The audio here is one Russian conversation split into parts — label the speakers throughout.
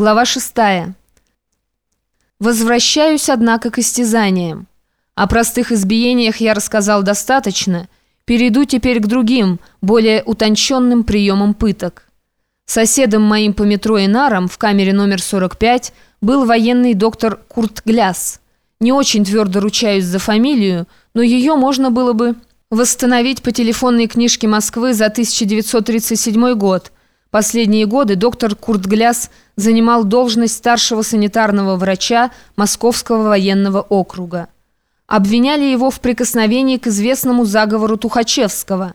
Speaker 1: Глава 6. Возвращаюсь, однако, к истязаниям. О простых избиениях я рассказал достаточно. Перейду теперь к другим, более утонченным приемам пыток. Соседом моим по метро и нарам в камере номер 45 был военный доктор Курт Гляс. Не очень твердо ручаюсь за фамилию, но ее можно было бы восстановить по телефонной книжке Москвы за 1937 год – Последние годы доктор Курт Гляс занимал должность старшего санитарного врача Московского военного округа. Обвиняли его в прикосновении к известному заговору Тухачевского.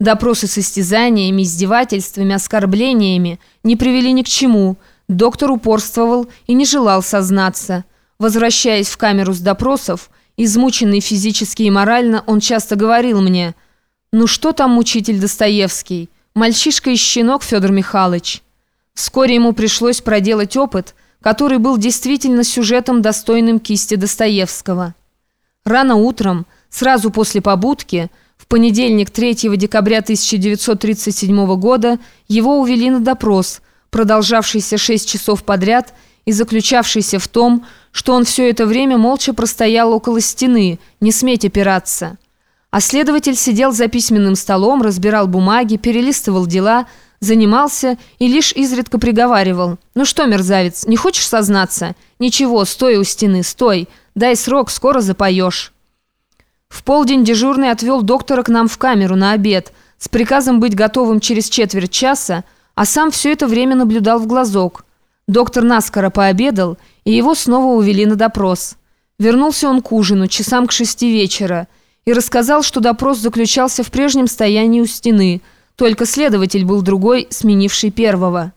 Speaker 1: Допросы с истязаниями, издевательствами, оскорблениями не привели ни к чему. Доктор упорствовал и не желал сознаться. Возвращаясь в камеру с допросов, измученный физически и морально, он часто говорил мне «Ну что там мучитель Достоевский?» Мальчишка и щенок Федор Михайлович. Вскоре ему пришлось проделать опыт, который был действительно сюжетом, достойным кисти Достоевского. Рано утром, сразу после побудки, в понедельник 3 декабря 1937 года его увели на допрос, продолжавшийся 6 часов подряд и заключавшийся в том, что он все это время молча простоял около стены, не сметь опираться. А следователь сидел за письменным столом, разбирал бумаги, перелистывал дела, занимался и лишь изредка приговаривал. «Ну что, мерзавец, не хочешь сознаться? Ничего, стой у стены, стой. Дай срок, скоро запоешь». В полдень дежурный отвел доктора к нам в камеру на обед с приказом быть готовым через четверть часа, а сам все это время наблюдал в глазок. Доктор наскоро пообедал, и его снова увели на допрос. Вернулся он к ужину, часам к шести вечера, и рассказал, что допрос заключался в прежнем стоянии у стены, только следователь был другой, сменивший первого.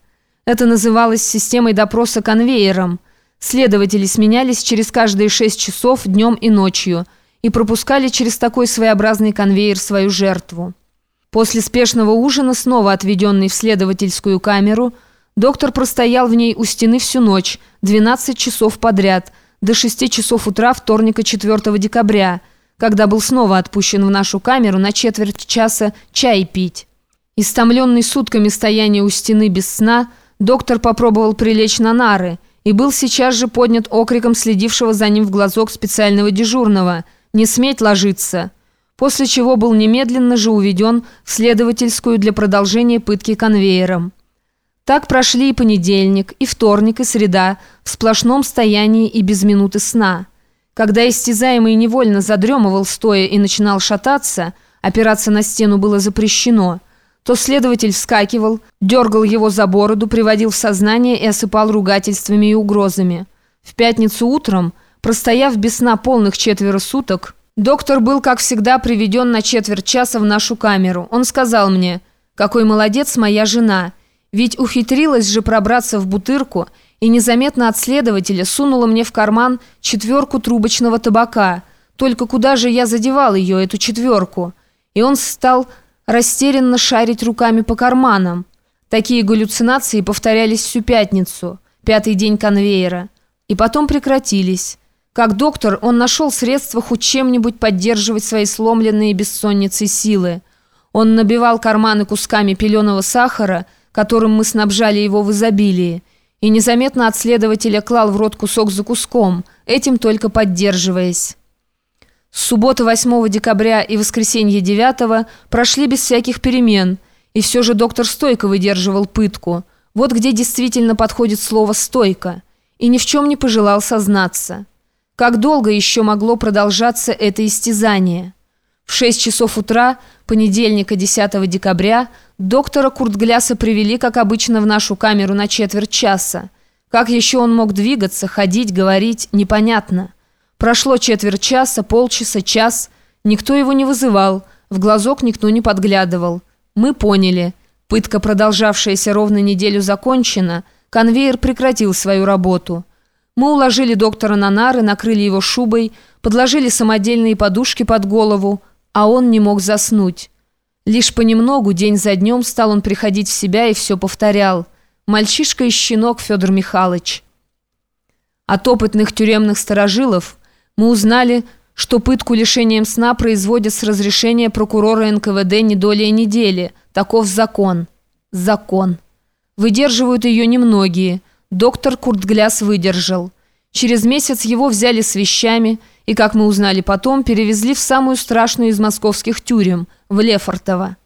Speaker 1: Это называлось системой допроса конвейером. Следователи сменялись через каждые шесть часов днем и ночью и пропускали через такой своеобразный конвейер свою жертву. После спешного ужина, снова отведенный в следовательскую камеру, доктор простоял в ней у стены всю ночь, 12 часов подряд, до 6 часов утра вторника 4 декабря – когда был снова отпущен в нашу камеру на четверть часа чай пить. Истомленный сутками стояния у стены без сна, доктор попробовал прилечь на нары и был сейчас же поднят окриком следившего за ним в глазок специального дежурного «Не сметь ложиться!», после чего был немедленно же уведен в следовательскую для продолжения пытки конвейером. Так прошли и понедельник, и вторник, и среда в сплошном стоянии и без минуты сна – когда истязаемый невольно задремывал стоя и начинал шататься, опираться на стену было запрещено, то следователь вскакивал, дергал его за бороду, приводил в сознание и осыпал ругательствами и угрозами. В пятницу утром, простояв без сна полных четверо суток, доктор был, как всегда, приведен на четверть часа в нашу камеру. Он сказал мне, «Какой молодец моя жена! Ведь ухитрилась же пробраться в бутырку и незаметно от следователя сунула мне в карман четверку трубочного табака. Только куда же я задевал ее, эту четверку? И он стал растерянно шарить руками по карманам. Такие галлюцинации повторялись всю пятницу, пятый день конвейера, и потом прекратились. Как доктор, он нашел средства хоть чем-нибудь поддерживать свои сломленные бессонницей силы. Он набивал карманы кусками пеленого сахара, которым мы снабжали его в изобилии, и незаметно от следователя клал в рот кусок за куском, этим только поддерживаясь. Суббота 8 декабря и воскресенье 9 прошли без всяких перемен, и все же доктор стойко выдерживал пытку. Вот где действительно подходит слово «стойко», и ни в чем не пожелал сознаться. Как долго еще могло продолжаться это истязание? В 6 часов утра, понедельника 10 декабря, доктора Куртгляса привели, как обычно, в нашу камеру на четверть часа. Как еще он мог двигаться, ходить, говорить, непонятно. Прошло четверть часа, полчаса, час. Никто его не вызывал, в глазок никто не подглядывал. Мы поняли. Пытка, продолжавшаяся ровно неделю, закончена. Конвейер прекратил свою работу. Мы уложили доктора на нары, накрыли его шубой, подложили самодельные подушки под голову, а он не мог заснуть. Лишь понемногу, день за днем, стал он приходить в себя и все повторял. «Мальчишка и щенок Федор Михайлович». От опытных тюремных сторожилов мы узнали, что пытку лишением сна производят с разрешения прокурора НКВД не долей недели. Таков закон. Закон. Выдерживают ее немногие, Доктор Куртгляс выдержал. Через месяц его взяли с вещами и, как мы узнали потом, перевезли в самую страшную из московских тюрем, в Лефортово.